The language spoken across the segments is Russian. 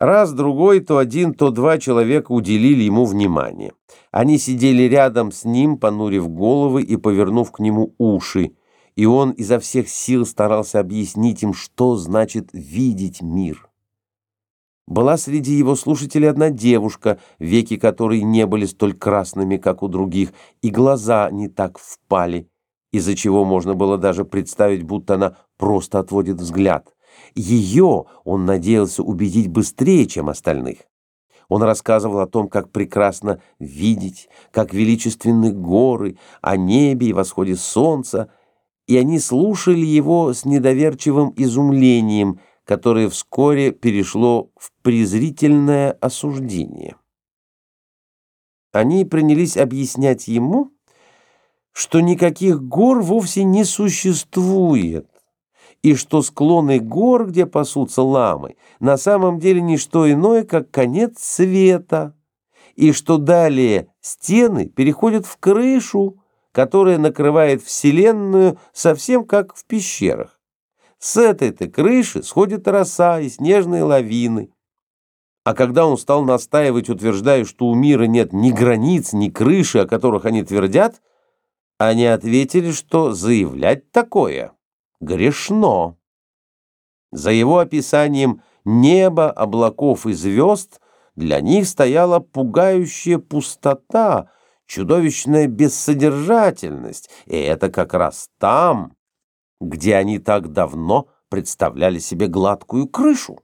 Раз-другой то один, то два человека уделили ему внимание. Они сидели рядом с ним, понурив головы и повернув к нему уши, и он изо всех сил старался объяснить им, что значит «видеть мир». Была среди его слушателей одна девушка, веки которой не были столь красными, как у других, и глаза не так впали, из-за чего можно было даже представить, будто она просто отводит взгляд. Ее он надеялся убедить быстрее, чем остальных. Он рассказывал о том, как прекрасно видеть, как величественны горы, о небе и восходе солнца, и они слушали его с недоверчивым изумлением – которое вскоре перешло в презрительное осуждение. Они принялись объяснять ему, что никаких гор вовсе не существует, и что склоны гор, где пасутся ламы, на самом деле не что иное, как конец света, и что далее стены переходят в крышу, которая накрывает Вселенную совсем как в пещерах. С этой-то крыши сходит роса и снежные лавины. А когда он стал настаивать, утверждая, что у мира нет ни границ, ни крыши, о которых они твердят, они ответили, что заявлять такое грешно. За его описанием неба, облаков и звезд для них стояла пугающая пустота, чудовищная бессодержательность, и это как раз там, где они так давно представляли себе гладкую крышу.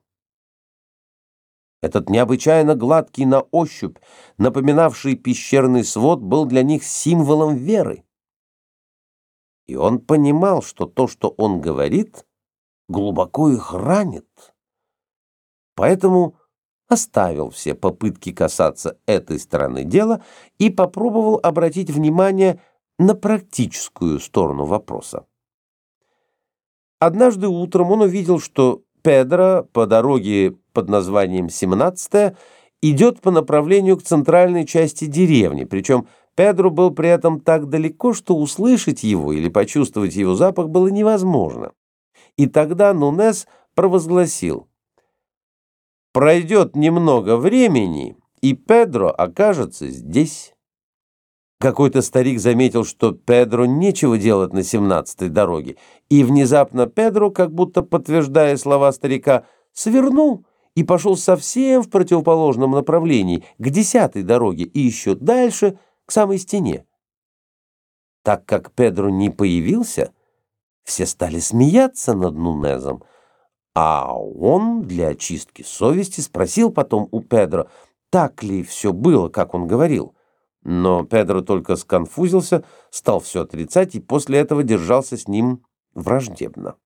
Этот необычайно гладкий на ощупь, напоминавший пещерный свод, был для них символом веры. И он понимал, что то, что он говорит, глубоко их ранит. Поэтому оставил все попытки касаться этой стороны дела и попробовал обратить внимание на практическую сторону вопроса. Однажды утром он увидел, что Педро по дороге под названием 17 идет по направлению к центральной части деревни, причем Педро был при этом так далеко, что услышать его или почувствовать его запах было невозможно. И тогда Нунес провозгласил «Пройдет немного времени, и Педро окажется здесь». Какой-то старик заметил, что Педро нечего делать на семнадцатой дороге, и внезапно Педро, как будто подтверждая слова старика, свернул и пошел совсем в противоположном направлении, к десятой дороге и еще дальше, к самой стене. Так как Педро не появился, все стали смеяться над Нунезом, а он для очистки совести спросил потом у Педро, так ли все было, как он говорил. Но Педро только сконфузился, стал все отрицать и после этого держался с ним враждебно.